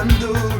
and do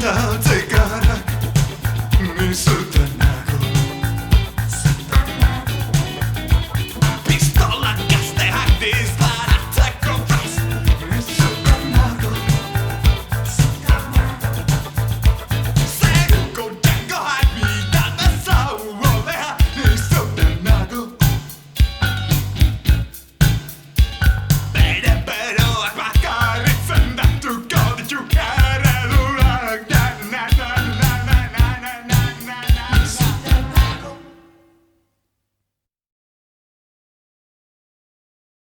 dun